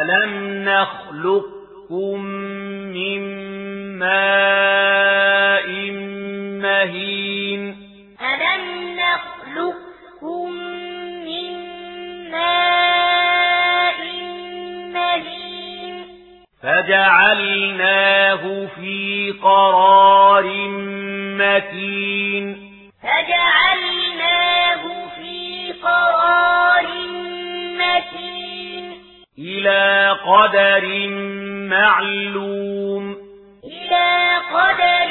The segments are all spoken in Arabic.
ألم نخلقكم من ماء مهين ألم نخلقكم من ماء مهين فجعلناه في قرار مكين فجعلناه في قرار مكين إلى قدر معلوم. إلى قدر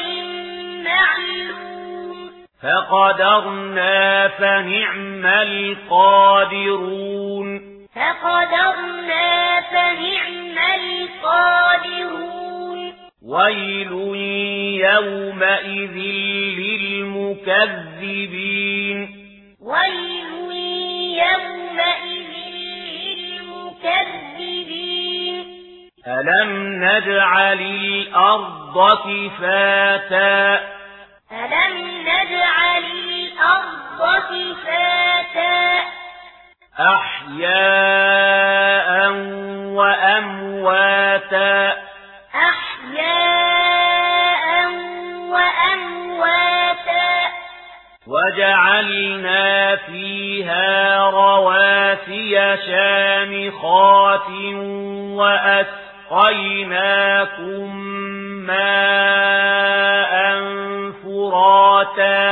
معلوم. فقدرنا فنعم القادرون. فقدرنا فنعم القادرون. ويل يومئذ للمكذبين. ويل ألم نجعل الأرض كفاتا ألم نجعل الأرض كفاتا أحياء وأمواتا أحياء وأمواتا وجعلنا فيها رواسي شامخات وأسفل وَأَسْقَيْنَاكُم مَّاءً فُرَاتًا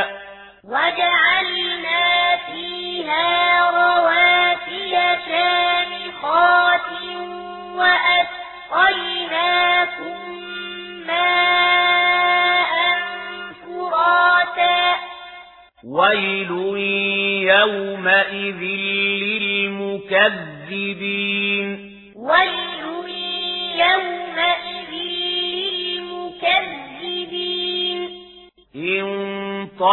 وَجَعَلْنَا فِيهَا رَوَاسِيَ شَامِخَاتٍ وَأَسْقَيْنَاكُم مَّاءً فُرَاتًا وَيْلٌ يَوْمَئِذٍ لِّلْمُكَذِّبِينَ وَيْلٌ انطلقوا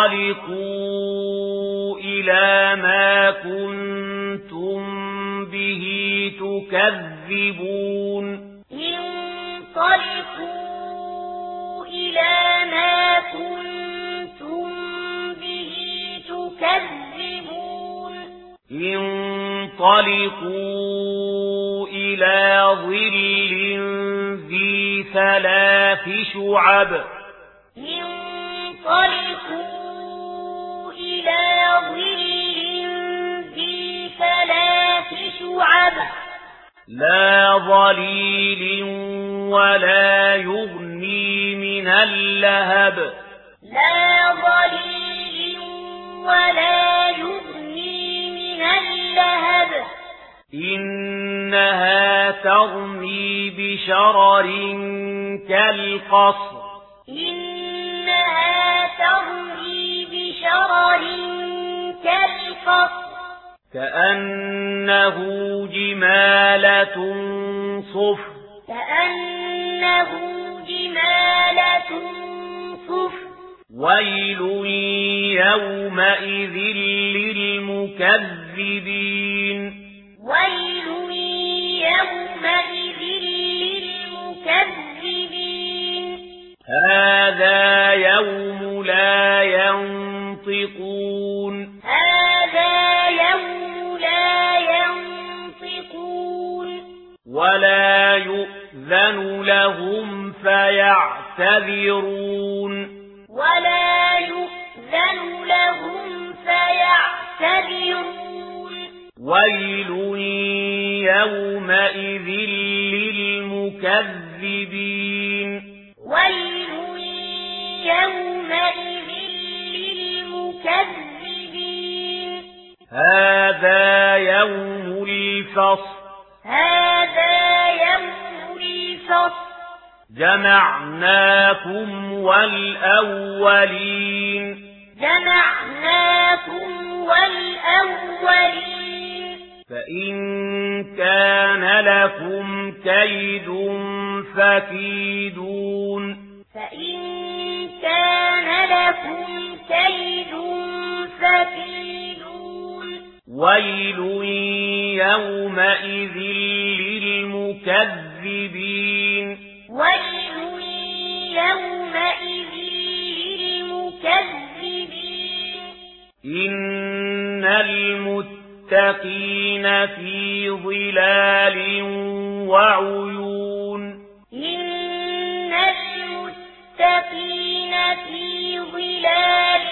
إلى ما كنتم به تكذبون. انطلقوا إلى ما كنتم به تكذبون. انطلقوا إلى ظل ذي ثلاث شعب. انطلقوا إلى ظل ذي ثلاث شعب. لا ظليل ولا يغني من اللهب. لا ظليل ولا يغني من اللهب. إنها تغني بشرر كالقصر. صغار كالقصر كأنه جمالة صف كأنه جمالة صف ويل يومئذ للمكذبين. ويل يومئذ للمكذبين. هذا يوم لا ينفع يؤذن لهم فيعتذرون ولا يؤذن لهم فيعتذرون ويل يومئذ للمكذبين ويل يومئذ للمكذبين هذا يوم الفصل جمعناكم والأولين. جمعناكم والأولين. فإن كان لكم كيد فكيدون. فإن كان لكم كيد فكيدون. ويل يومئذ للمكذبين. إن المتقين في ظلال وعيون إن المتقين في ظلال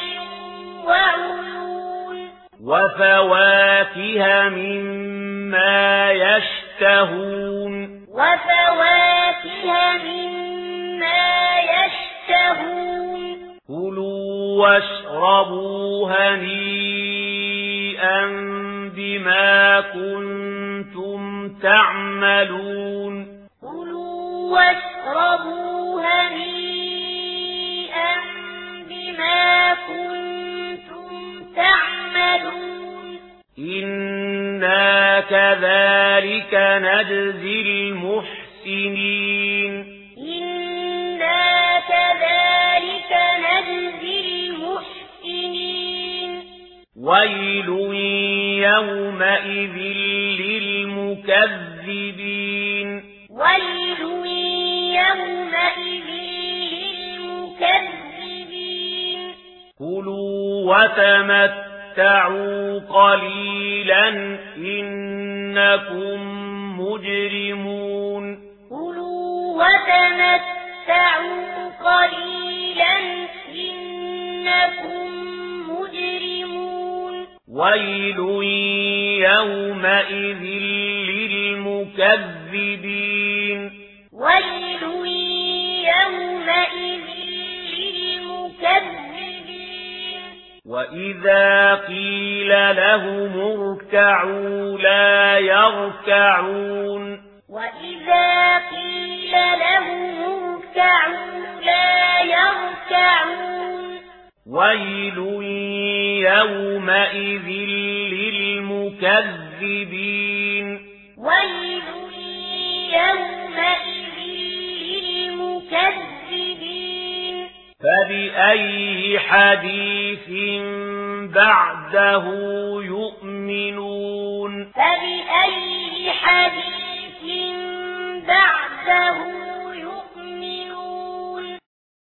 وعيون وفواكه مما يشتهون وفواكه مما يشتهون كلوا واشربوا واشربوا هنيئا بما كنتم تعملون. إنا كذلك نجزي المحسنين. إنا كذلك نجزي المحسنين. ويل يومئذ للمكذبين. ويل يومئذ للمكذبين كلوا وتمتعوا قليلا إنكم مجرمون كلوا وتمتعوا قليلا إنكم مجرمون ويل يومئذ للمكذبين ويل يومئذ للمكذبين وإذا قيل لهم اركعوا لا يركعون وإذا قيل لهم اركعوا لا يركعون ويل يومئذ للمكذبين ويل يومئذ مكذبين. فبأي حديث بعده يؤمنون؟ فبأي حديث بعده